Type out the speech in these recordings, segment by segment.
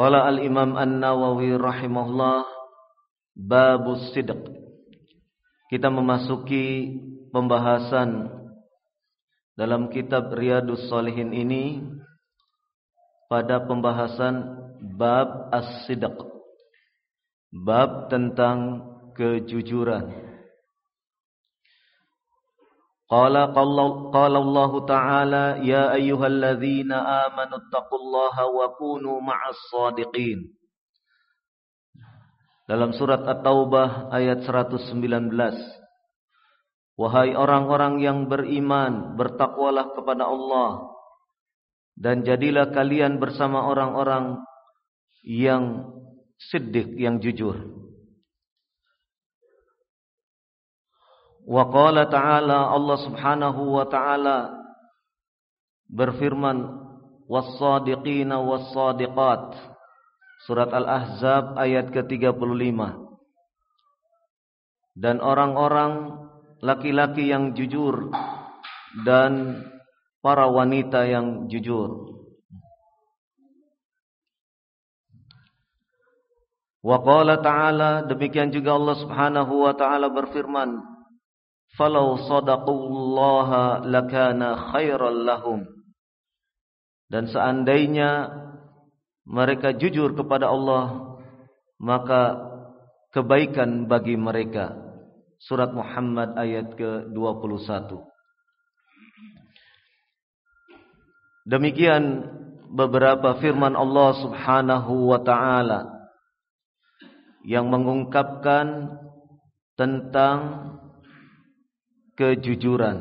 Qala al-Imam An-Nawawi rahimahullah babus sidq. Kita memasuki pembahasan dalam kitab Riyadus Salihin ini pada pembahasan bab as-sidq. Bab tentang kejujuran. Qala qala Allah Ta'ala ya ayyuhalladzina amanu taqullaha wa kunu ma'as shadiqin. Dalam surat At-Taubah ayat 119. Wahai orang-orang yang beriman, bertakwalah kepada Allah dan jadilah kalian bersama orang-orang yang siddiq, yang jujur. Wa qala ta'ala Allah Subhanahu wa ta'ala berfirman was-sadiqina was-sadiqat. Surat Al-Ahzab ayat ke-35. Dan orang-orang laki-laki yang jujur dan para wanita yang jujur. Wa qala ta'ala demikian juga Allah Subhanahu wa ta'ala berfirman falau sadaqullaha lakana khairal lahum dan seandainya mereka jujur kepada Allah maka kebaikan bagi mereka. Surat Muhammad ayat ke-21. Demikian beberapa firman Allah Subhanahu wa taala yang mengungkapkan tentang kejujuran.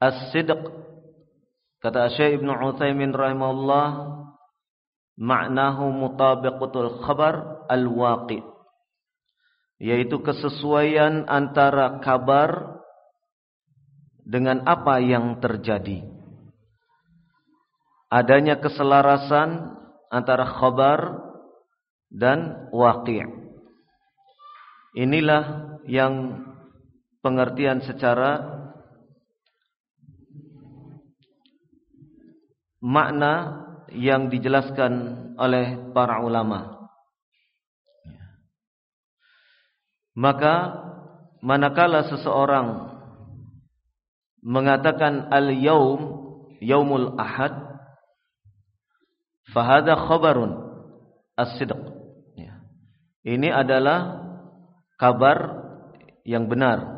As-sidq kata Syekh Ibnu Utsaimin rahimahullah maknahu mutabiqatul khabar al-waqi yaitu kesesuaian antara kabar dengan apa yang terjadi. Adanya keselarasan antara khabar dan waqi'. Inilah yang pengertian secara makna yang dijelaskan oleh para ulama. Maka manakala seseorang mengatakan al-yaum yaumul ahad fahada khabarun as-sidq. Ya. Ini adalah kabar yang benar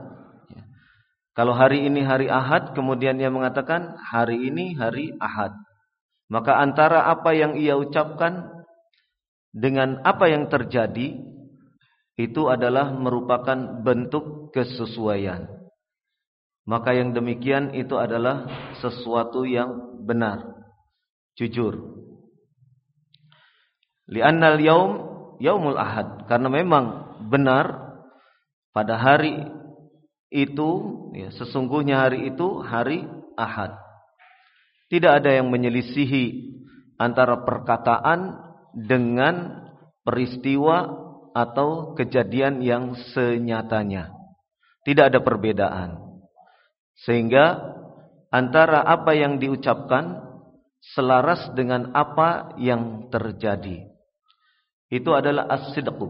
kalau hari ini hari Ahad, kemudian ia mengatakan hari ini hari Ahad. Maka antara apa yang ia ucapkan dengan apa yang terjadi itu adalah merupakan bentuk kesesuaian. Maka yang demikian itu adalah sesuatu yang benar, jujur. Li'annal yaum yaumul ahad karena memang benar pada hari itu ya, sesungguhnya hari itu hari ahad. Tidak ada yang menyelisihi antara perkataan dengan peristiwa atau kejadian yang senyatanya. Tidak ada perbedaan. Sehingga antara apa yang diucapkan selaras dengan apa yang terjadi itu adalah as-sidqu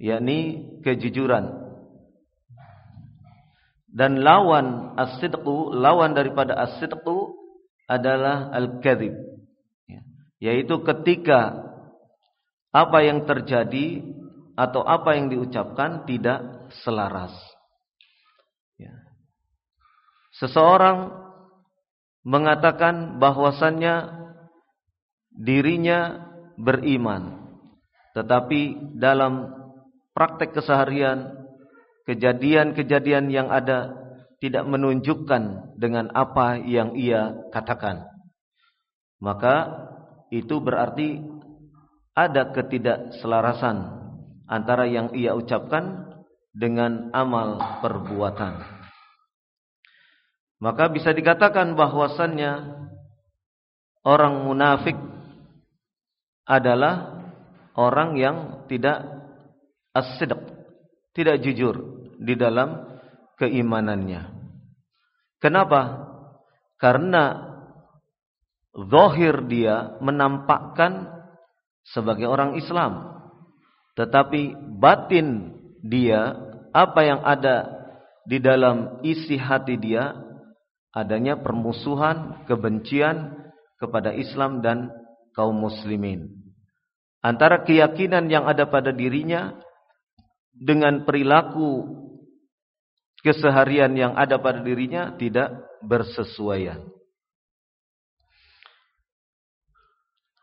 yakni kejujuran dan lawan as-sidqu lawan daripada as-sidqu adalah al-kadzib ya. yaitu ketika apa yang terjadi atau apa yang diucapkan tidak selaras ya. seseorang mengatakan bahwasannya dirinya beriman tetapi dalam praktek keseharian, kejadian-kejadian yang ada tidak menunjukkan dengan apa yang ia katakan. Maka itu berarti ada ketidakselarasan antara yang ia ucapkan dengan amal perbuatan. Maka bisa dikatakan bahwasannya orang munafik adalah orang yang tidak as tidak jujur di dalam keimanannya. Kenapa? Karena zahir dia menampakkan sebagai orang Islam, tetapi batin dia apa yang ada di dalam isi hati dia adanya permusuhan, kebencian kepada Islam dan kaum muslimin antara keyakinan yang ada pada dirinya dengan perilaku keseharian yang ada pada dirinya tidak bersesuaian.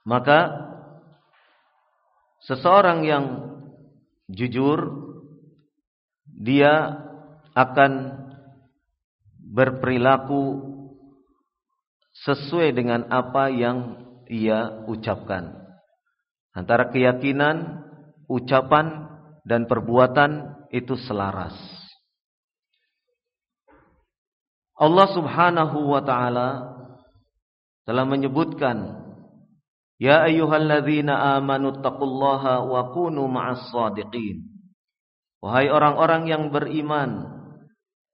Maka seseorang yang jujur dia akan berperilaku sesuai dengan apa yang ia ucapkan. Antara keyakinan, ucapan dan perbuatan itu selaras. Allah Subhanahu wa taala telah menyebutkan Ya ayyuhalladzina amanu taqullaha wa kunu ma'as sadiqin. Wahai orang-orang yang beriman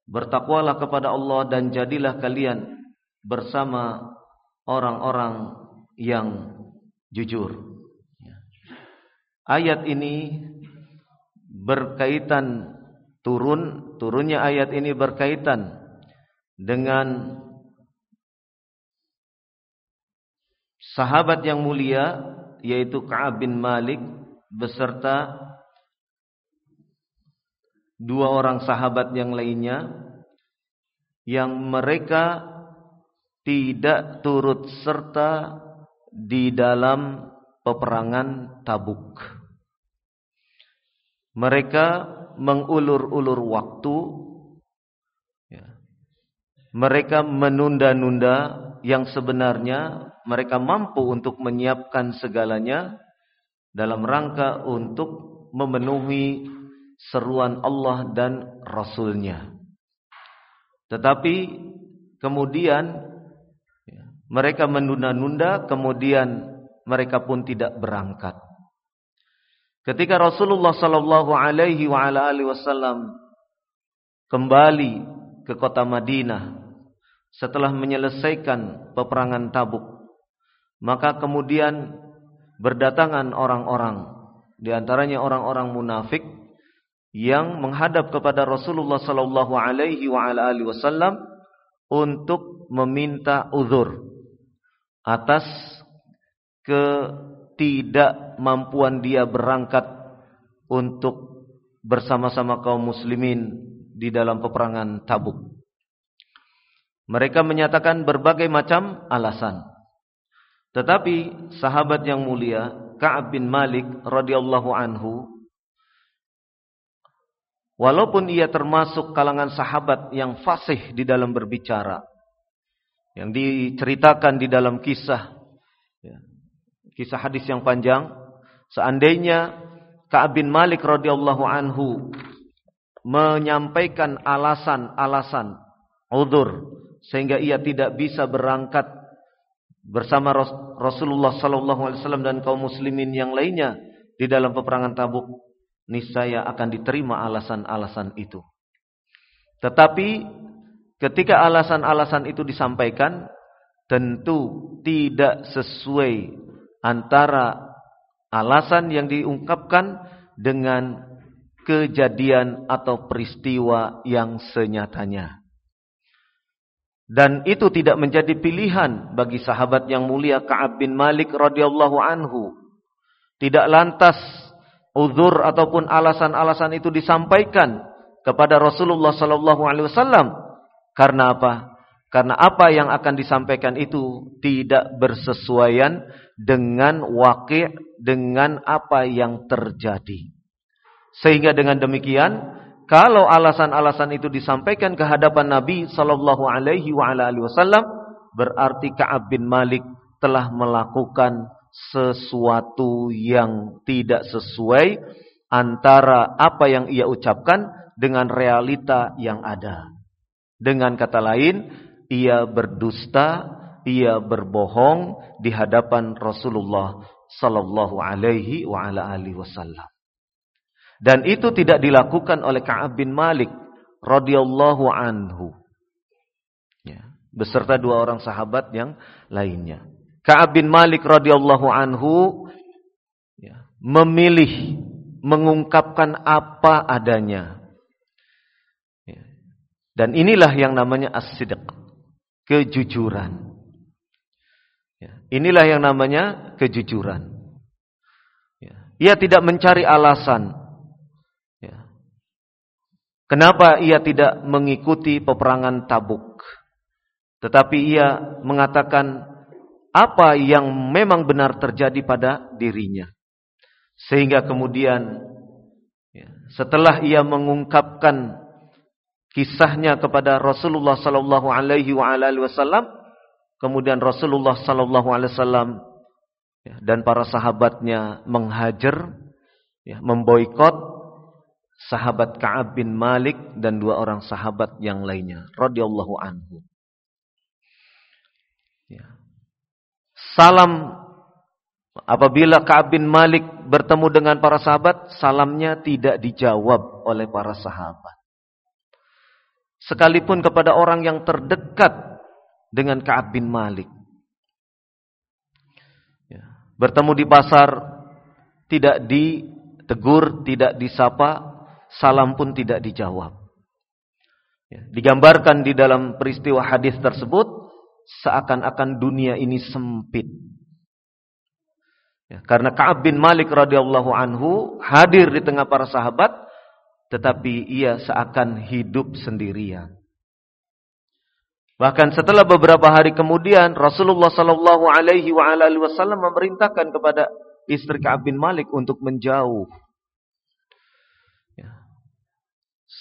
bertakwalah kepada Allah dan jadilah kalian bersama orang-orang yang jujur. Ayat ini berkaitan turun turunnya ayat ini berkaitan dengan sahabat yang mulia yaitu Ka'ab bin Malik beserta dua orang sahabat yang lainnya yang mereka tidak turut serta di dalam peperangan Tabuk. Mereka mengulur-ulur waktu. Mereka menunda-nunda yang sebenarnya mereka mampu untuk menyiapkan segalanya dalam rangka untuk memenuhi seruan Allah dan Rasulnya. Tetapi kemudian ya, mereka menunda-nunda, kemudian mereka pun tidak berangkat. Ketika Rasulullah sallallahu alaihi wasallam kembali ke kota Madinah setelah menyelesaikan peperangan Tabuk, maka kemudian berdatangan orang-orang di antaranya orang-orang munafik yang menghadap kepada Rasulullah sallallahu alaihi wasallam untuk meminta uzur atas ketidakmampuan dia berangkat untuk bersama-sama kaum muslimin di dalam peperangan Tabuk. Mereka menyatakan berbagai macam alasan. Tetapi sahabat yang mulia Ka'ab bin Malik radhiyallahu anhu walaupun ia termasuk kalangan sahabat yang fasih di dalam berbicara yang diceritakan di dalam kisah ya, kisah hadis yang panjang seandainya Ka'ab bin Malik radhiyallahu anhu menyampaikan alasan-alasan udzur sehingga ia tidak bisa berangkat bersama Rasulullah sallallahu alaihi wasallam dan kaum muslimin yang lainnya di dalam peperangan Tabuk niscaya akan diterima alasan-alasan itu. Tetapi ketika alasan-alasan itu disampaikan tentu tidak sesuai antara alasan yang diungkapkan dengan kejadian atau peristiwa yang senyatanya. Dan itu tidak menjadi pilihan bagi sahabat yang mulia Ka'ab bin Malik radhiyallahu anhu. Tidak lantas uzur ataupun alasan-alasan itu disampaikan kepada Rasulullah sallallahu alaihi wasallam. Karena apa? Karena apa yang akan disampaikan itu tidak bersesuaian dengan wakil dengan apa yang terjadi. Sehingga dengan demikian kalau alasan-alasan itu disampaikan ke hadapan Nabi sallallahu alaihi wasallam berarti Ka'ab bin Malik telah melakukan sesuatu yang tidak sesuai antara apa yang ia ucapkan dengan realita yang ada. Dengan kata lain, ia berdusta, ia berbohong di hadapan Rasulullah sallallahu alaihi wasallam. Dan itu tidak dilakukan oleh Ka'ab bin Malik radhiyallahu anhu. Ya, beserta dua orang sahabat yang lainnya. Ka'ab bin Malik radhiyallahu anhu ya, memilih mengungkapkan apa adanya. Ya. Dan inilah yang namanya as-sidq, kejujuran. Ya. Inilah yang namanya kejujuran. Ya. Ia tidak mencari alasan Kenapa ia tidak mengikuti peperangan Tabuk? Tetapi ia mengatakan apa yang memang benar terjadi pada dirinya. Sehingga kemudian ya, setelah ia mengungkapkan kisahnya kepada Rasulullah sallallahu alaihi wasallam, kemudian Rasulullah sallallahu alaihi wasallam ya, dan para sahabatnya menghajar, ya, memboikot sahabat Ka'ab bin Malik dan dua orang sahabat yang lainnya radhiyallahu anhu. Ya. Salam apabila Ka'ab bin Malik bertemu dengan para sahabat, salamnya tidak dijawab oleh para sahabat. Sekalipun kepada orang yang terdekat dengan Ka'ab bin Malik. Ya. Bertemu di pasar tidak ditegur, tidak disapa, salam pun tidak dijawab. Ya, digambarkan di dalam peristiwa hadis tersebut seakan-akan dunia ini sempit. Ya, karena Ka'ab bin Malik radhiyallahu anhu hadir di tengah para sahabat, tetapi ia seakan hidup sendirian. Bahkan setelah beberapa hari kemudian Rasulullah sallallahu alaihi wasallam memerintahkan kepada istri Ka'ab bin Malik untuk menjauh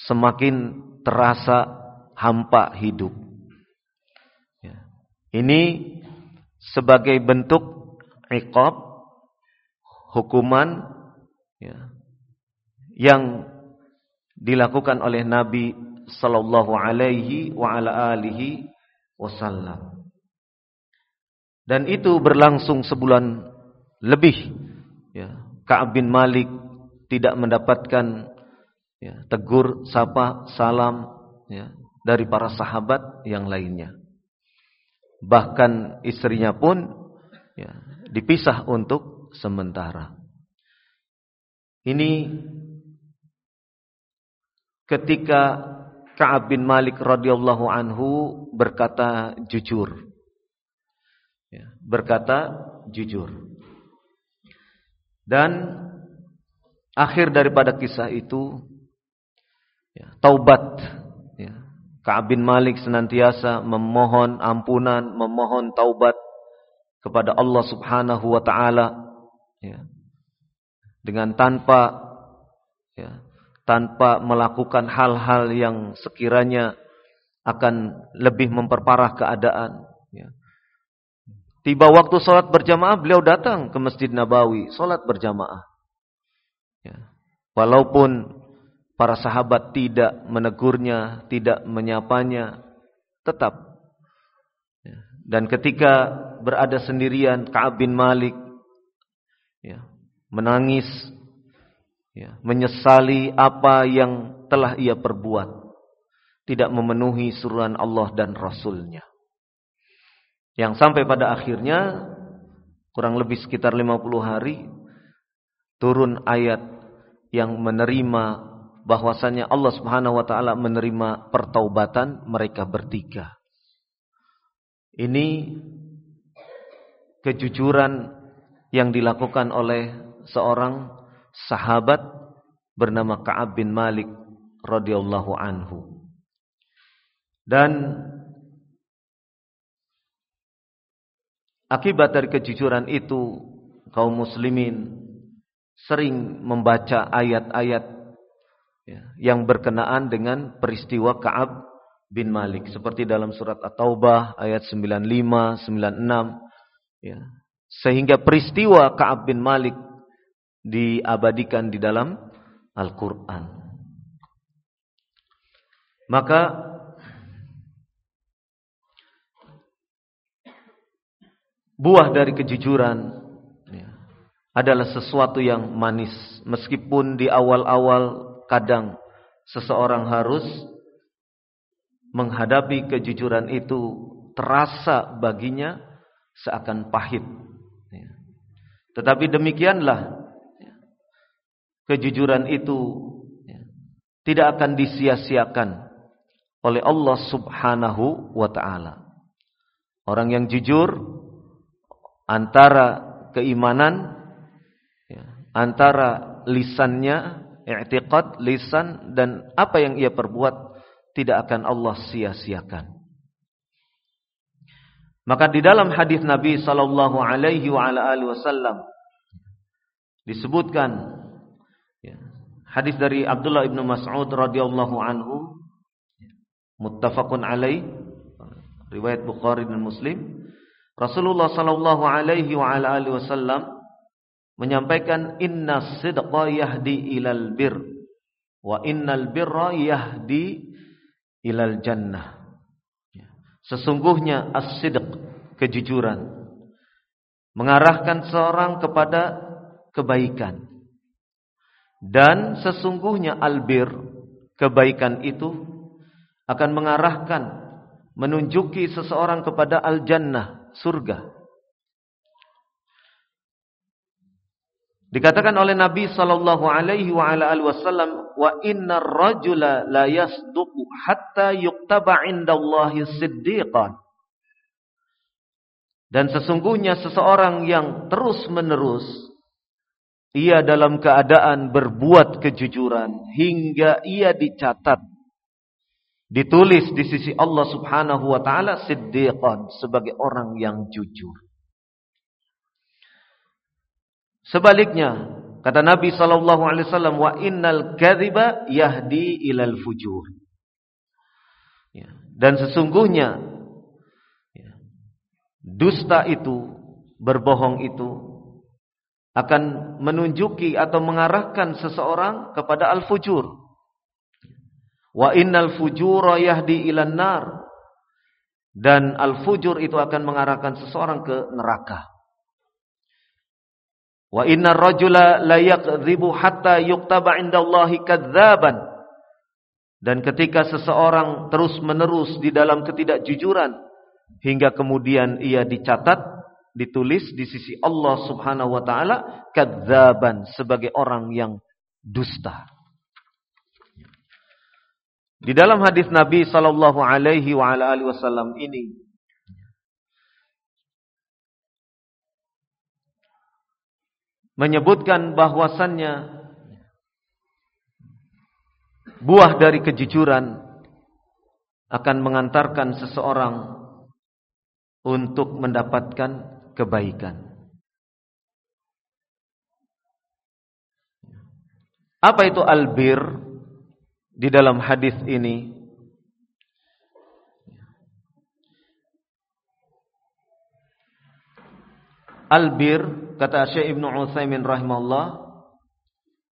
semakin terasa hampa hidup. Ya. Ini sebagai bentuk iqab, hukuman ya, yang dilakukan oleh Nabi sallallahu alaihi wa ala alihi wasallam. Dan itu berlangsung sebulan lebih. Ya. Ka'ab bin Malik tidak mendapatkan ya, tegur, sapa, salam ya, dari para sahabat yang lainnya. Bahkan istrinya pun ya, dipisah untuk sementara. Ini ketika Ka'ab bin Malik radhiyallahu anhu berkata jujur. Ya, berkata jujur. Dan akhir daripada kisah itu Ya, taubat. Ya. Ka'ab bin Malik senantiasa memohon ampunan, memohon taubat kepada Allah Subhanahu wa taala ya, dengan tanpa ya, tanpa melakukan hal-hal yang sekiranya akan lebih memperparah keadaan. Ya. Tiba waktu sholat berjamaah, beliau datang ke Masjid Nabawi, sholat berjamaah. Ya. Walaupun para sahabat tidak menegurnya, tidak menyapanya, tetap. Ya. Dan ketika berada sendirian, Ka'ab bin Malik ya, menangis, ya, menyesali apa yang telah ia perbuat, tidak memenuhi suruhan Allah dan Rasulnya. Yang sampai pada akhirnya kurang lebih sekitar 50 hari turun ayat yang menerima bahwasanya Allah Subhanahu wa taala menerima pertaubatan mereka bertiga. Ini kejujuran yang dilakukan oleh seorang sahabat bernama Ka'ab bin Malik radhiyallahu anhu. Dan akibat dari kejujuran itu kaum muslimin sering membaca ayat-ayat ya, yang berkenaan dengan peristiwa Ka'ab bin Malik seperti dalam surat At-Taubah ayat 95, 96 ya. Sehingga peristiwa Ka'ab bin Malik diabadikan di dalam Al-Qur'an. Maka buah dari kejujuran ya, adalah sesuatu yang manis. Meskipun di awal-awal kadang seseorang harus menghadapi kejujuran itu terasa baginya seakan pahit. Tetapi demikianlah kejujuran itu tidak akan disia-siakan oleh Allah Subhanahu wa taala. Orang yang jujur antara keimanan antara lisannya i'tiqad lisan dan apa yang ia perbuat tidak akan Allah sia-siakan. Maka di dalam hadis Nabi sallallahu alaihi wasallam disebutkan ya, hadis dari Abdullah ibnu Mas'ud radhiyallahu anhu muttafaqun alaih riwayat Bukhari dan Muslim Rasulullah sallallahu alaihi wasallam menyampaikan inna sidqa yahdi ilal bir wa innal birra yahdi ilal jannah Sesungguhnya as-sidq, kejujuran, mengarahkan seorang kepada kebaikan. Dan sesungguhnya albir, kebaikan itu akan mengarahkan, menunjuki seseorang kepada al-jannah, surga. Dikatakan oleh Nabi sallallahu alaihi wa ala alihi wasallam wa innar rajula la yasduqu hatta yuktaba indallahi siddiqan. Dan sesungguhnya seseorang yang terus-menerus ia dalam keadaan berbuat kejujuran hingga ia dicatat ditulis di sisi Allah Subhanahu wa taala siddiqan sebagai orang yang jujur. Sebaliknya, kata Nabi sallallahu alaihi wasallam, "Wa innal kadhiba yahdi ilal fujur." Ya, dan sesungguhnya ya, dusta itu, berbohong itu akan menunjuki atau mengarahkan seseorang kepada al-fujur. Wa innal fujura yahdi ilan nar. Dan al-fujur itu akan mengarahkan seseorang ke neraka. Wa inna rajula la yakdzibu hatta yuktaba indallahi kadzaban. Dan ketika seseorang terus-menerus di dalam ketidakjujuran hingga kemudian ia dicatat, ditulis di sisi Allah Subhanahu wa taala kadzaban sebagai orang yang dusta. Di dalam hadis Nabi sallallahu alaihi wa alihi wasallam ini menyebutkan bahwasannya buah dari kejujuran akan mengantarkan seseorang untuk mendapatkan kebaikan. Apa itu albir di dalam hadis ini? Albir kata Syekh Ibnu Utsaimin rahimahullah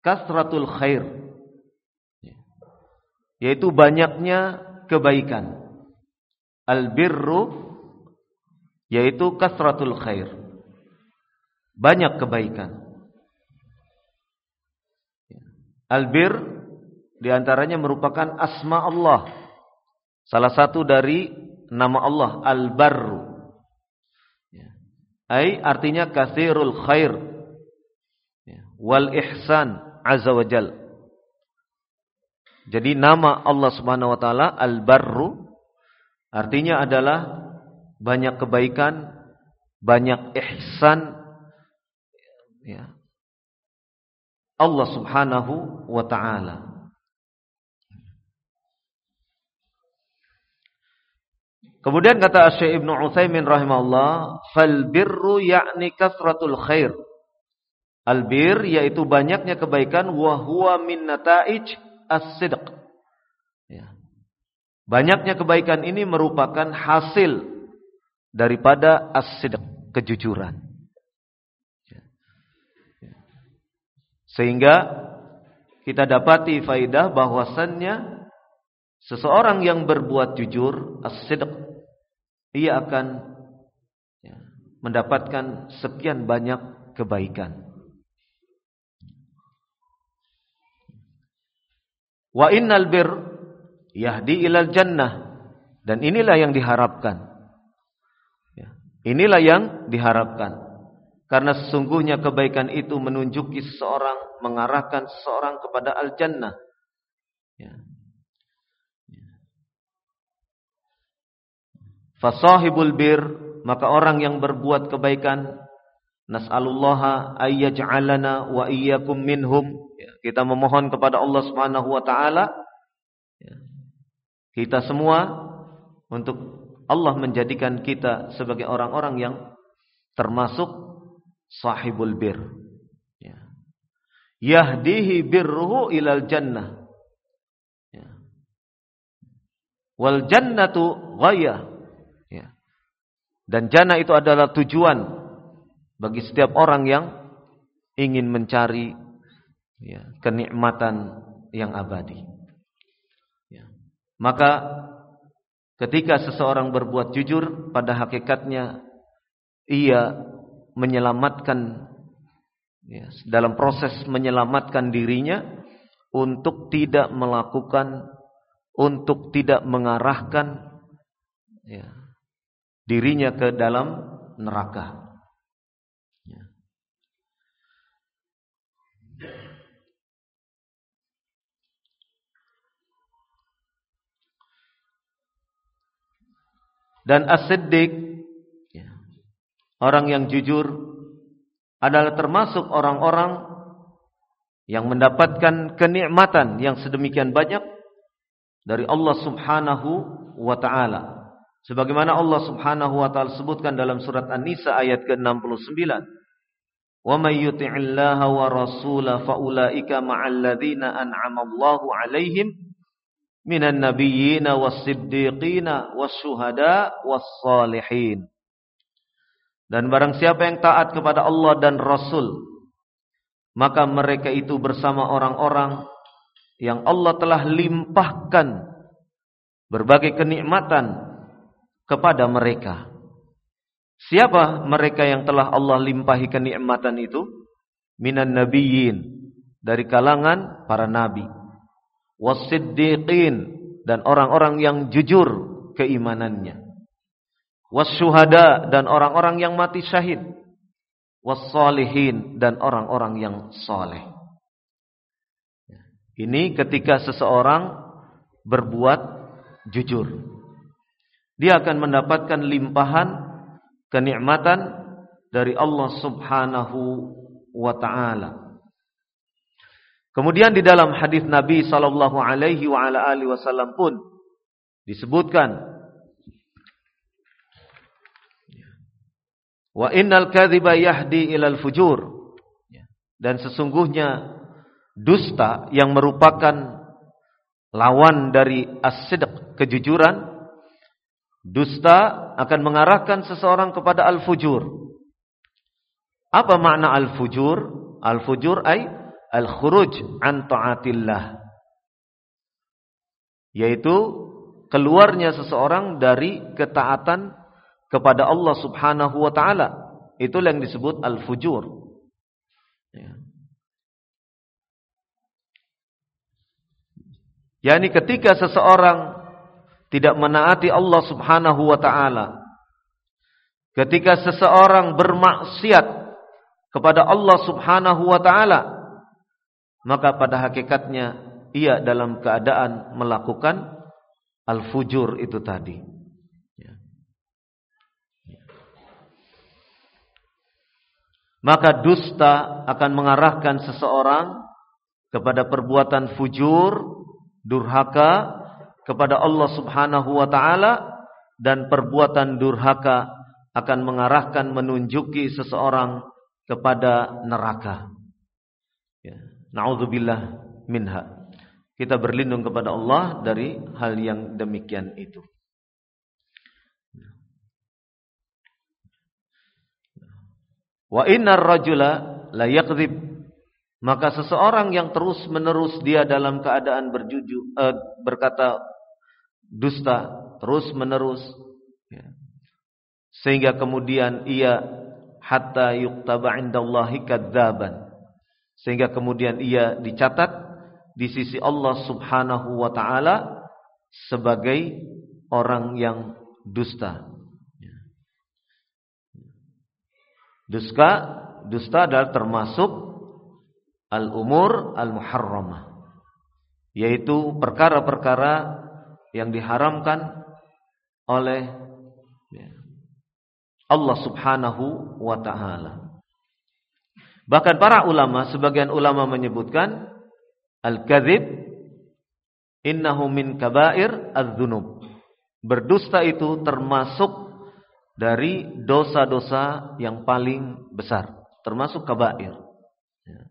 kasratul khair yaitu banyaknya kebaikan. Albirru yaitu kasratul khair. Banyak kebaikan. Albir di antaranya merupakan asma Allah. Salah satu dari nama Allah Al-Barru. Ai artinya kathirul khair ya. wal ihsan azza wa jal. Jadi nama Allah Subhanahu wa taala Al-Barru artinya adalah banyak kebaikan, banyak ihsan ya. Allah Subhanahu wa taala. Kemudian kata Syekh Ibnu Utsaimin rahimahullah, "Fal birru ya'ni kasratul khair." Al bir yaitu banyaknya kebaikan wa huwa min nataij as-sidq. Ya. Banyaknya kebaikan ini merupakan hasil daripada as-sidq, kejujuran. Ya. Ya. Sehingga kita dapati faidah bahwasannya seseorang yang berbuat jujur as-sidq ia akan ya, mendapatkan sekian banyak kebaikan. Wa innal bir yahdi ilal jannah dan inilah yang diharapkan. Ya, inilah yang diharapkan. Karena sesungguhnya kebaikan itu menunjuki seseorang, mengarahkan seseorang kepada al-jannah. Ya. Fasahibul bir maka orang yang berbuat kebaikan nas'alullaha ayyaj'alana wa iyyakum minhum. Ya, kita memohon kepada Allah Subhanahu wa taala. Ya, kita semua untuk Allah menjadikan kita sebagai orang-orang yang termasuk sahibul bir. Ya. yahdihi birruhu ilal jannah. Ya. wal jannatu ghayah dan jannah itu adalah tujuan bagi setiap orang yang ingin mencari ya, kenikmatan yang abadi. Ya. Maka ketika seseorang berbuat jujur, pada hakikatnya ia menyelamatkan ya, dalam proses menyelamatkan dirinya untuk tidak melakukan, untuk tidak mengarahkan ya, dirinya ke dalam neraka. Ya. Dan as-siddiq ya, orang yang jujur adalah termasuk orang-orang yang mendapatkan kenikmatan yang sedemikian banyak dari Allah Subhanahu wa taala. Sebagaimana Allah Subhanahu wa taala sebutkan dalam surat An-Nisa ayat ke-69. Wa may yuti'illaha wa rasula fa ulaika ma'al ladzina an'ama Allahu 'alaihim minan nabiyyin was-siddiqin was-syuhada was-salihin. Dan barang siapa yang taat kepada Allah dan Rasul, maka mereka itu bersama orang-orang yang Allah telah limpahkan berbagai kenikmatan kepada mereka. Siapa mereka yang telah Allah limpahi kenikmatan itu? Minan nabiyyin dari kalangan para nabi. Wasiddiqin dan orang-orang yang jujur keimanannya. Wasyuhada dan orang-orang yang mati syahid. Wassalihin dan orang-orang yang soleh. Ini ketika seseorang berbuat jujur dia akan mendapatkan limpahan kenikmatan dari Allah Subhanahu wa taala. Kemudian di dalam hadis Nabi sallallahu alaihi wa ala alihi wasallam pun disebutkan wa innal kadhiba yahdi ilal fujur dan sesungguhnya dusta yang merupakan lawan dari as-sidq, kejujuran, dusta akan mengarahkan seseorang kepada al-fujur. Apa makna al-fujur? Al-fujur ay al-khuruj an ta'atillah. Yaitu keluarnya seseorang dari ketaatan kepada Allah Subhanahu wa taala. Itulah yang disebut al-fujur. Ya. Yani ketika seseorang tidak menaati Allah Subhanahu wa taala. Ketika seseorang bermaksiat kepada Allah Subhanahu wa taala, maka pada hakikatnya ia dalam keadaan melakukan al-fujur itu tadi. Ya. Maka dusta akan mengarahkan seseorang kepada perbuatan fujur, durhaka kepada Allah Subhanahu wa taala dan perbuatan durhaka akan mengarahkan menunjuki seseorang kepada neraka. Ya. Nauzubillah minha. Kita berlindung kepada Allah dari hal yang demikian itu. Wa innar rajula la yakdzib maka seseorang yang terus-menerus dia dalam keadaan berjuju eh, berkata dusta terus menerus ya. sehingga kemudian ia hatta yuktaba indallahi kadzaban sehingga kemudian ia dicatat di sisi Allah Subhanahu wa taala sebagai orang yang dusta. Ya. Dusta dusta adalah termasuk al-umur al-muharramah yaitu perkara-perkara yang diharamkan oleh ya, Allah Subhanahu wa taala. Bahkan para ulama, sebagian ulama menyebutkan al-kadzib innahu min kabair adz-dzunub. Berdusta itu termasuk dari dosa-dosa yang paling besar, termasuk kabair. Ya.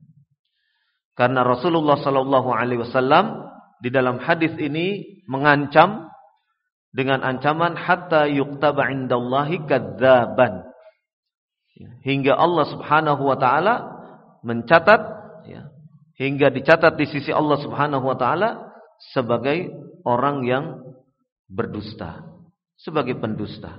Karena Rasulullah sallallahu alaihi wasallam di dalam hadis ini mengancam dengan ancaman hatta yuktaba indallahi kadzaban. Ya, hingga Allah Subhanahu wa taala mencatat ya, hingga dicatat di sisi Allah Subhanahu wa taala sebagai orang yang berdusta, sebagai pendusta.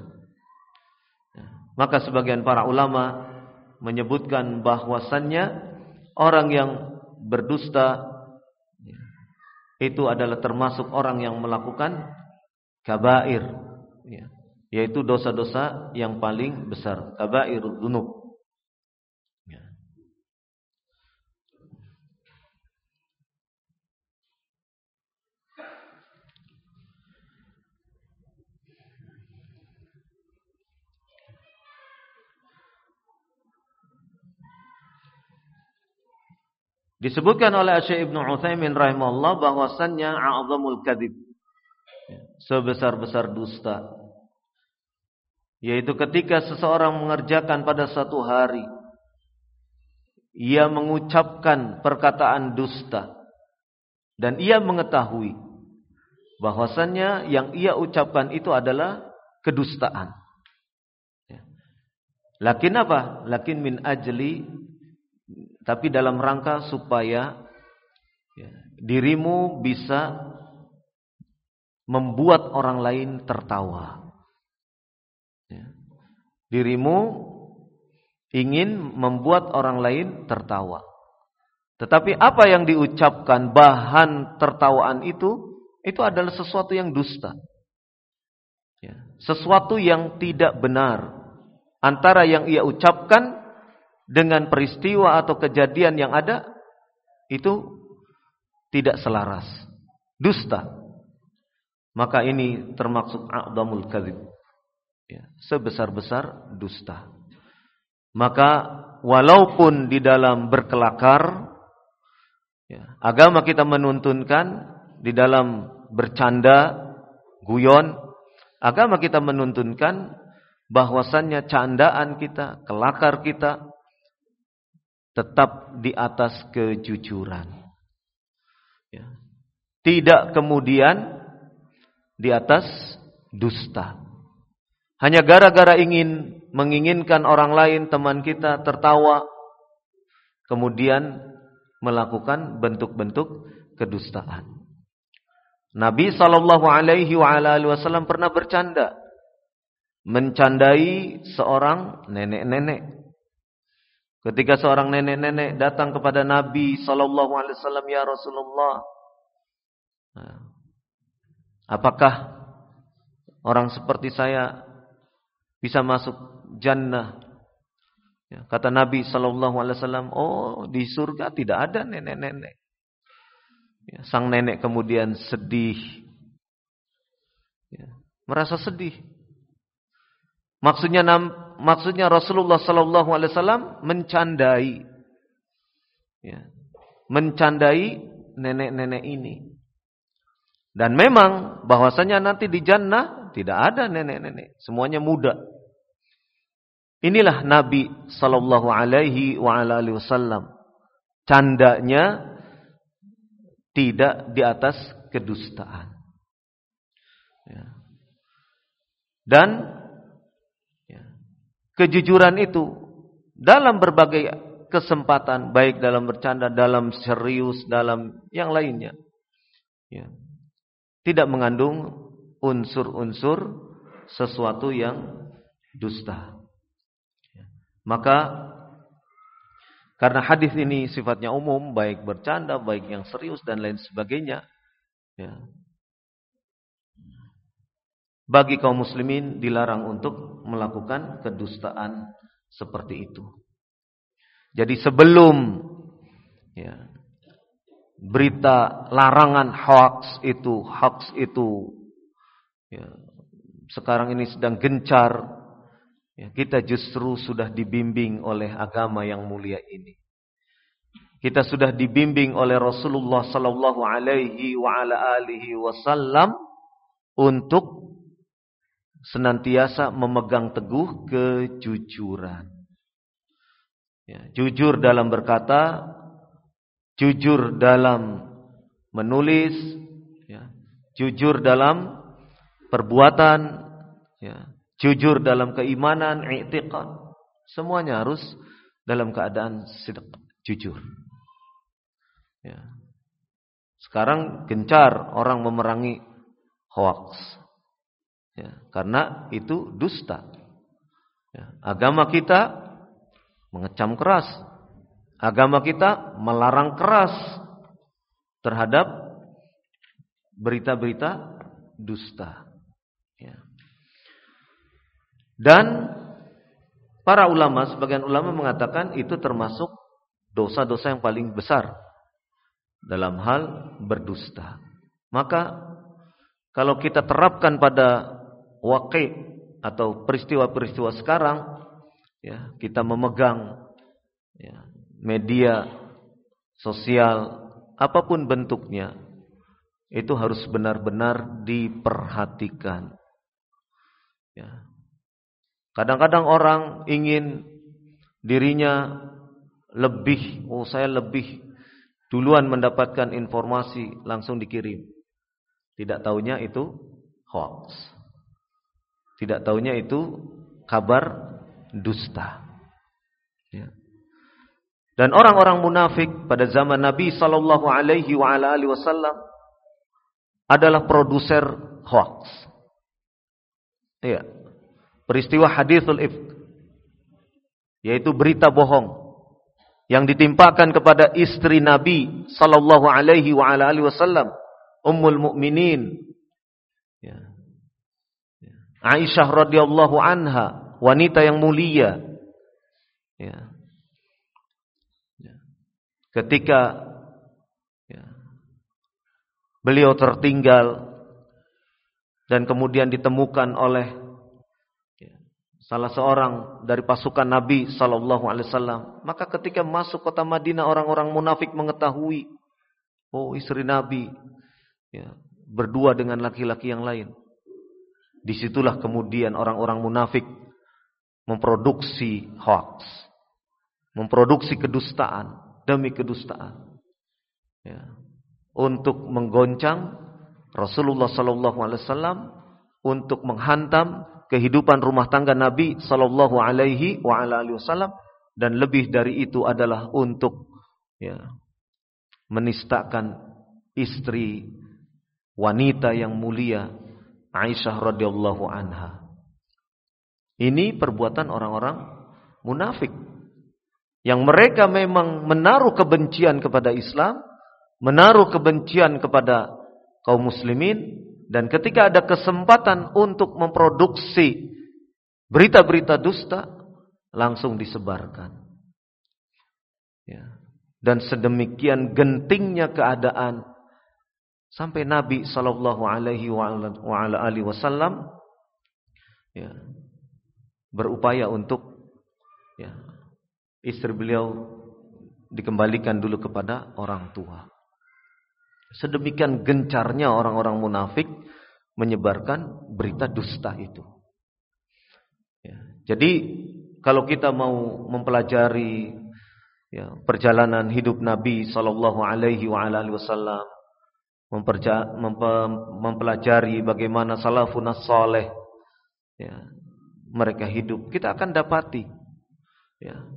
Ya, maka sebagian para ulama menyebutkan bahwasannya orang yang berdusta itu adalah termasuk orang yang melakukan kabair ya. yaitu dosa-dosa yang paling besar kabair dzunub ya. Disebutkan oleh Syekh Ibnu Utsaimin rahimahullah bahwasannya a'zamul kadzib. Sebesar-besar dusta. Yaitu ketika seseorang mengerjakan pada satu hari ia mengucapkan perkataan dusta dan ia mengetahui bahwasannya yang ia ucapkan itu adalah kedustaan. Lakin apa? Lakin min ajli tapi dalam rangka supaya ya, dirimu bisa membuat orang lain tertawa. Ya. Dirimu ingin membuat orang lain tertawa. Tetapi apa yang diucapkan bahan tertawaan itu itu adalah sesuatu yang dusta. Ya. Sesuatu yang tidak benar antara yang ia ucapkan dengan peristiwa atau kejadian yang ada itu tidak selaras. Dusta. Maka ini termasuk a'damul kadzib. Ya, sebesar-besar dusta. Maka walaupun di dalam berkelakar ya, agama kita menuntunkan di dalam bercanda, guyon, agama kita menuntunkan bahwasannya candaan kita, kelakar kita tetap di atas kejujuran. Ya. Tidak kemudian di atas dusta. Hanya gara-gara ingin menginginkan orang lain teman kita tertawa kemudian melakukan bentuk-bentuk kedustaan. Nabi wasallam pernah bercanda mencandai seorang nenek-nenek. Ketika seorang nenek-nenek datang kepada Nabi sallallahu alaihi wasallam, "Ya Rasulullah, apakah orang seperti saya bisa masuk jannah?" Ya, kata Nabi sallallahu alaihi wasallam, "Oh, di surga tidak ada nenek-nenek." Ya, sang nenek kemudian sedih. Ya, merasa sedih. Maksudnya maksudnya Rasulullah sallallahu alaihi wasallam mencandai ya, mencandai nenek-nenek ini. Dan memang bahwasanya nanti di jannah tidak ada nenek-nenek, semuanya muda. Inilah Nabi sallallahu alaihi wasallam. Candanya tidak di atas kedustaan. Ya. Dan kejujuran itu dalam berbagai kesempatan, baik dalam bercanda, dalam serius, dalam yang lainnya, ya, tidak mengandung unsur-unsur sesuatu yang dusta. Ya. Maka karena hadis ini sifatnya umum, baik bercanda, baik yang serius dan lain sebagainya. Ya. Bagi kaum muslimin dilarang untuk melakukan kedustaan seperti itu. Jadi sebelum ya, berita larangan hoax itu, hoax itu ya, sekarang ini sedang gencar Ya, kita justru sudah dibimbing oleh agama yang mulia ini. Kita sudah dibimbing oleh Rasulullah sallallahu alaihi wasallam untuk senantiasa memegang teguh kejujuran. Ya, jujur dalam berkata, jujur dalam menulis, ya, jujur dalam perbuatan, ya, jujur dalam keimanan, i'tiqad, semuanya harus dalam keadaan sidq, jujur. Ya. Sekarang gencar orang memerangi hoax. Ya, karena itu dusta. Ya, agama kita mengecam keras. Agama kita melarang keras terhadap berita-berita dusta. Ya. Dan para ulama, sebagian ulama mengatakan itu termasuk dosa-dosa yang paling besar dalam hal berdusta. Maka kalau kita terapkan pada wakil atau peristiwa-peristiwa sekarang, ya kita memegang ya, media sosial apa pun bentuknya itu harus benar-benar diperhatikan. Ya, Kadang-kadang orang ingin dirinya lebih, oh saya lebih duluan mendapatkan informasi langsung dikirim. Tidak tahunya itu hoax. Tidak tahunya itu kabar dusta. Ya. Dan orang-orang munafik pada zaman Nabi sallallahu alaihi wasallam adalah produser hoax. Iya peristiwa hadithul ifk yaitu berita bohong yang ditimpakan kepada istri Nabi sallallahu alaihi wasallam ummul mukminin ya. Ya. Aisyah radhiyallahu anha wanita yang mulia ya. ya. ketika ya, beliau tertinggal dan kemudian ditemukan oleh salah seorang dari pasukan Nabi sallallahu alaihi wasallam. Maka ketika masuk kota Madinah orang-orang munafik mengetahui oh istri Nabi ya, berdua dengan laki-laki yang lain. Di situlah kemudian orang-orang munafik memproduksi hoax, memproduksi kedustaan demi kedustaan. Ya. untuk menggoncang Rasulullah sallallahu alaihi wasallam untuk menghantam kehidupan rumah tangga Nabi sallallahu alaihi wasallam dan lebih dari itu adalah untuk ya menistakan istri wanita yang mulia Aisyah radhiyallahu anha. Ini perbuatan orang-orang munafik yang mereka memang menaruh kebencian kepada Islam, menaruh kebencian kepada kaum muslimin dan ketika ada kesempatan untuk memproduksi berita-berita dusta langsung disebarkan. Ya. Dan sedemikian gentingnya keadaan sampai Nabi sallallahu alaihi wasallam ya, berupaya untuk ya, istri beliau dikembalikan dulu kepada orang tua. Sedemikian gencarnya orang-orang munafik menyebarkan berita dusta itu. Ya. Jadi kalau kita mau mempelajari ya, perjalanan hidup Nabi Sallallahu Alaihi Wasallam, mempelajari bagaimana salafun saleh, ya, mereka hidup, kita akan dapati. Ya,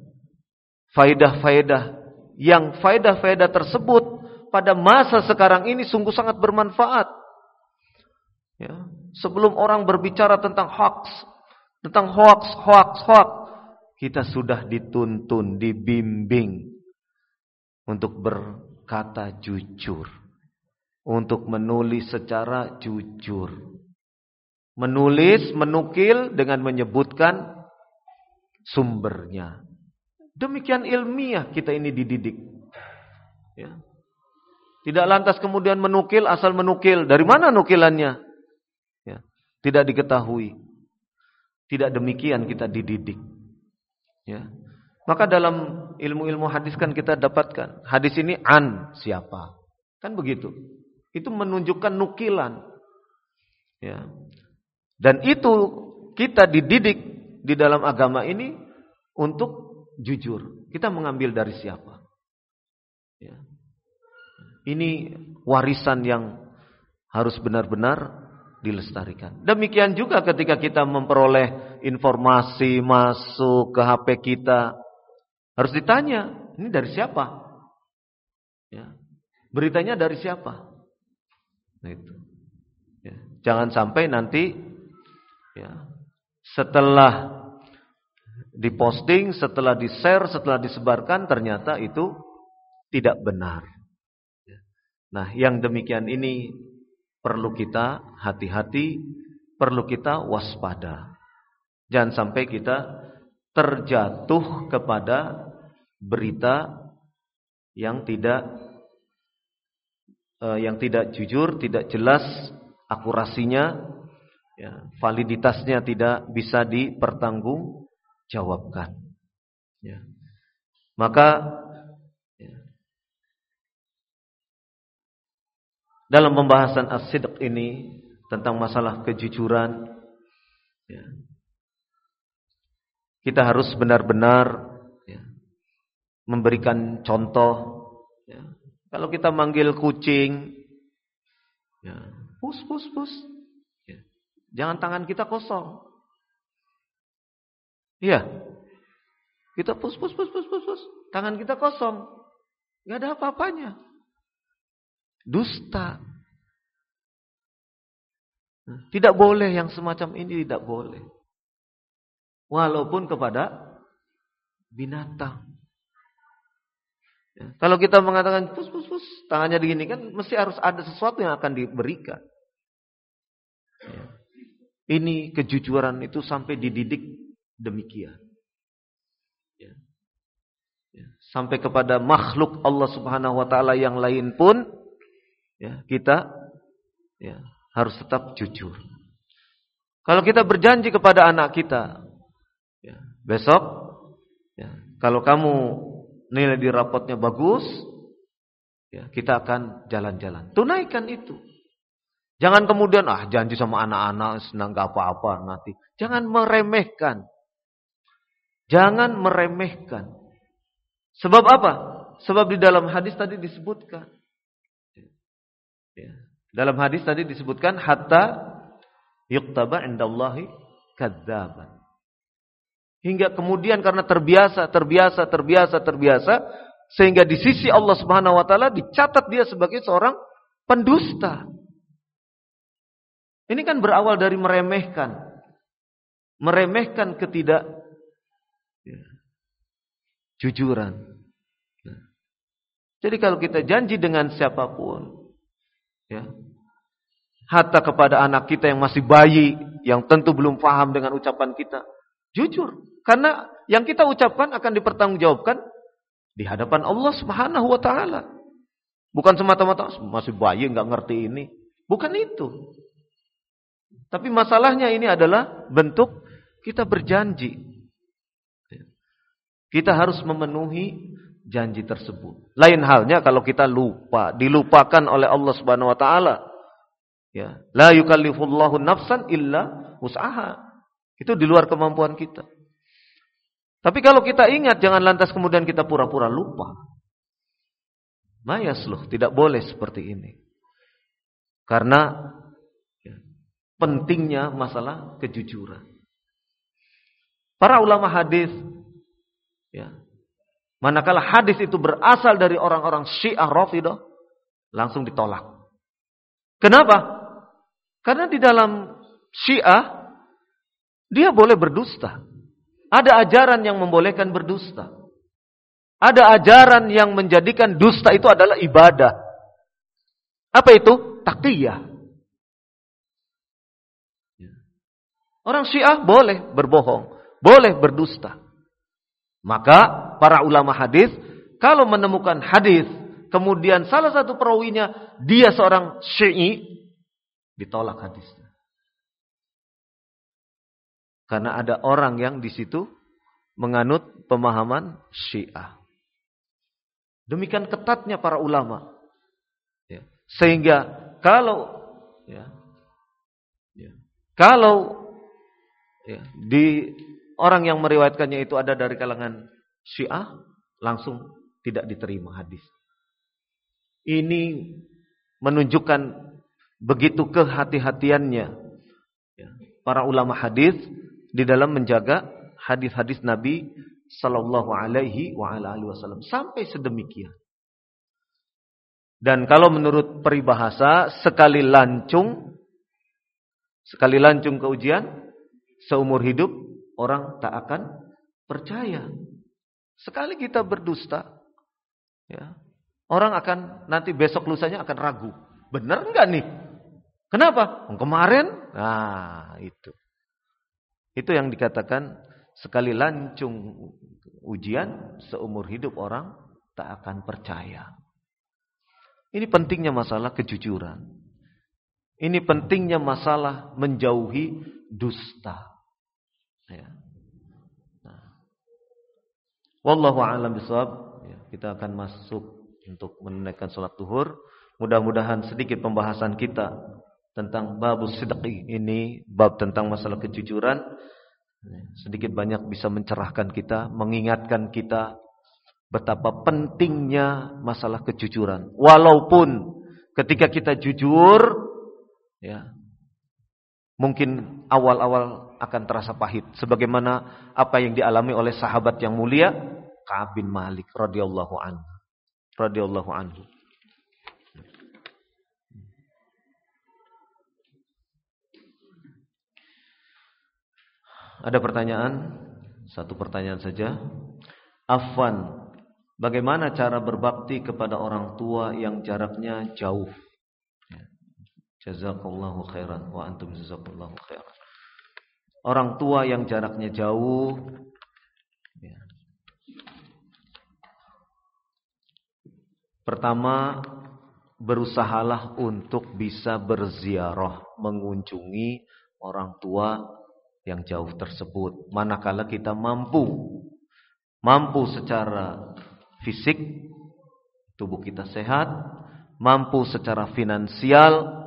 faidah-faidah yang faidah-faidah tersebut pada masa sekarang ini sungguh sangat bermanfaat. Ya. Sebelum orang berbicara tentang hoax, tentang hoax, hoax, hoax, kita sudah dituntun, dibimbing untuk berkata jujur, untuk menulis secara jujur, menulis, menukil dengan menyebutkan sumbernya. Demikian ilmiah kita ini dididik. Ya. Tidak lantas kemudian menukil asal menukil. Dari mana nukilannya? Ya, tidak diketahui. Tidak demikian kita dididik. Ya. Maka dalam ilmu-ilmu hadis kan kita dapatkan. Hadis ini an siapa? Kan begitu. Itu menunjukkan nukilan. Ya. Dan itu kita dididik di dalam agama ini untuk jujur. Kita mengambil dari siapa? Ya. Ini warisan yang harus benar-benar dilestarikan. Demikian juga ketika kita memperoleh informasi masuk ke HP kita, harus ditanya, ini dari siapa? Ya. Beritanya dari siapa? Nah itu. Ya. Jangan sampai nanti ya, setelah diposting, setelah di-share, setelah disebarkan ternyata itu tidak benar. Nah, yang demikian ini perlu kita hati-hati, perlu kita waspada. Jangan sampai kita terjatuh kepada berita yang tidak yang tidak jujur, tidak jelas akurasinya, ya, validitasnya tidak bisa dipertanggungjawabkan. Ya. Maka dalam pembahasan as-sidq ini tentang masalah kejujuran ya, kita harus benar-benar ya, memberikan contoh ya. Kalau kita manggil kucing ya, pus pus pus ya. jangan tangan kita kosong iya kita pus pus pus pus pus pus tangan kita kosong nggak ada apa-apanya dusta. Tidak boleh yang semacam ini tidak boleh. Walaupun kepada binatang. Ya, kalau kita mengatakan pus pus pus tangannya begini kan mesti harus ada sesuatu yang akan diberikan. Ya. Ini kejujuran itu sampai dididik demikian. Ya. Ya. Sampai kepada makhluk Allah Subhanahu wa taala yang lain pun ya, kita ya, harus tetap jujur. Kalau kita berjanji kepada anak kita, ya, besok, ya, kalau kamu nilai di rapotnya bagus, ya, kita akan jalan-jalan. Tunaikan itu. Jangan kemudian ah janji sama anak-anak senang gak apa-apa nanti. Jangan meremehkan. Jangan meremehkan. Sebab apa? Sebab di dalam hadis tadi disebutkan Ya. Dalam hadis tadi disebutkan hatta yuktaba indallahi kadzaban. Hingga kemudian karena terbiasa, terbiasa, terbiasa, terbiasa sehingga di sisi Allah Subhanahu wa taala dicatat dia sebagai seorang pendusta. Ini kan berawal dari meremehkan. Meremehkan ketidak ya, jujuran. Nah. Jadi kalau kita janji dengan siapa pun, ya, hatta kepada anak kita yang masih bayi, yang tentu belum paham dengan ucapan kita, jujur. Karena yang kita ucapkan akan dipertanggungjawabkan di hadapan Allah Subhanahu wa taala. Bukan semata-mata masih bayi nggak ngerti ini. Bukan itu. Tapi masalahnya ini adalah bentuk kita berjanji. Kita harus memenuhi janji tersebut. Lain halnya kalau kita lupa, dilupakan oleh Allah Subhanahu wa taala. Ya, la yukallifullahu nafsan illa usaha. Itu di luar kemampuan kita. Tapi kalau kita ingat jangan lantas kemudian kita pura-pura lupa. Mayasluh, tidak boleh seperti ini. Karena ya, pentingnya masalah kejujuran. Para ulama hadis ya, manakala hadis itu berasal dari orang-orang Syiah Rafidah langsung ditolak. Kenapa? Karena di dalam Syiah dia boleh berdusta. Ada ajaran yang membolehkan berdusta. Ada ajaran yang menjadikan dusta itu adalah ibadah. Apa itu? Taktiyah. Ya. Orang Syiah boleh berbohong, boleh berdusta. Maka para ulama hadis kalau menemukan hadis kemudian salah satu perawinya dia seorang Syi'i ditolak hadisnya. Karena ada orang yang di situ menganut pemahaman Syiah. Demikian ketatnya para ulama. Ya. Sehingga kalau ya, ya, kalau ya, di orang yang meriwayatkannya itu ada dari kalangan Syiah, langsung tidak diterima hadis. Ini menunjukkan begitu kehati-hatiannya ya, para ulama hadis di dalam menjaga hadis-hadis Nabi Sallallahu Alaihi Wasallam sampai sedemikian. Dan kalau menurut peribahasa sekali lancung, sekali lancung ke ujian, seumur hidup orang tak akan percaya. Sekali kita berdusta, ya, orang akan nanti besok lusanya akan ragu. Benar enggak nih? Kenapa? Kemarin, nah itu. Itu yang dikatakan sekali lancung ujian seumur hidup orang tak akan percaya. Ini pentingnya masalah kejujuran. Ini pentingnya masalah menjauhi dusta. Ya. Nah. Wallahu a'lam bishawab. Ya, kita akan masuk untuk menunaikan sholat duhur. Mudah-mudahan sedikit pembahasan kita tentang babus sidqi ini bab tentang masalah kejujuran. Sedikit banyak bisa mencerahkan kita, mengingatkan kita betapa pentingnya masalah kejujuran. Walaupun ketika kita jujur ya mungkin awal-awal akan terasa pahit. Sebagaimana apa yang dialami oleh sahabat yang mulia Ka'ab bin Malik radhiyallahu anhu. Radhiyallahu anhu Ada pertanyaan? Satu pertanyaan saja. Afwan, bagaimana cara berbakti kepada orang tua yang jaraknya jauh? Ya. Jazakallahu khairan wa antum jazakallahu khairan. Orang tua yang jaraknya jauh ya. Pertama, berusahalah untuk bisa berziarah, mengunjungi orang tua yang jauh tersebut. Manakala kita mampu, mampu secara fisik, tubuh kita sehat, mampu secara finansial,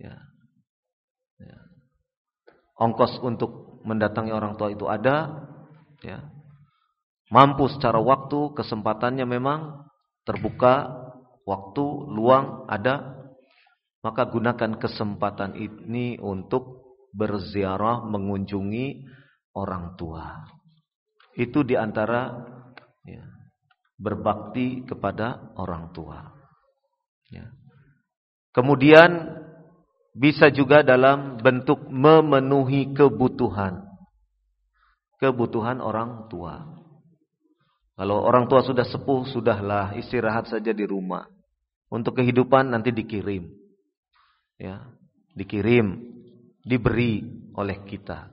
ya, ya. ongkos untuk mendatangi orang tua itu ada, ya. mampu secara waktu, kesempatannya memang terbuka, waktu, luang ada, maka gunakan kesempatan ini untuk berziarah mengunjungi orang tua. Itu di antara ya, berbakti kepada orang tua. Ya. Kemudian bisa juga dalam bentuk memenuhi kebutuhan. Kebutuhan orang tua. Kalau orang tua sudah sepuh, sudahlah istirahat saja di rumah. Untuk kehidupan nanti dikirim. Ya, dikirim, diberi oleh kita.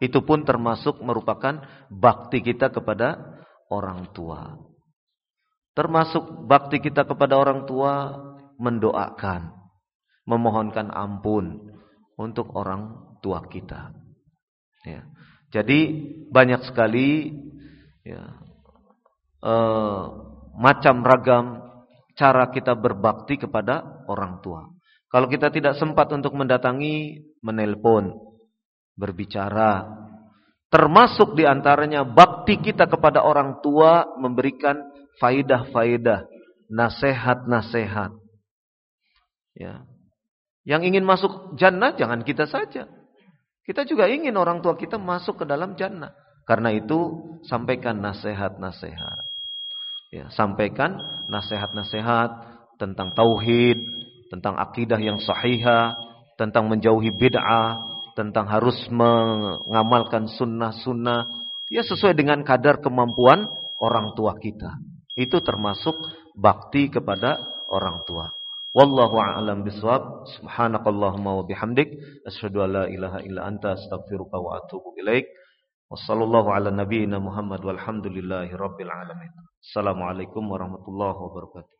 Itu pun termasuk merupakan bakti kita kepada orang tua. Termasuk bakti kita kepada orang tua mendoakan memohonkan ampun untuk orang tua kita. Ya. Jadi banyak sekali ya, eh, macam ragam cara kita berbakti kepada orang tua. Kalau kita tidak sempat untuk mendatangi, menelpon, berbicara, termasuk di antaranya bakti kita kepada orang tua memberikan faidah-faidah, nasihat-nasihat. Ya, yang ingin masuk jannah jangan kita saja. Kita juga ingin orang tua kita masuk ke dalam jannah. Karena itu sampaikan nasihat-nasihat. Ya, sampaikan nasihat-nasihat tentang tauhid, tentang akidah yang sahihah, tentang menjauhi bid'ah, tentang harus mengamalkan sunnah-sunnah. Ya sesuai dengan kadar kemampuan orang tua kita. Itu termasuk bakti kepada orang tua. Wallahu a'lam bishawab. Subhanakallahumma wa bihamdik asyhadu an la ilaha illa anta astaghfiruka wa atubu ilaik. Wassallallahu ala nabiyyina Muhammad walhamdulillahi rabbil alamin. Assalamualaikum warahmatullahi wabarakatuh.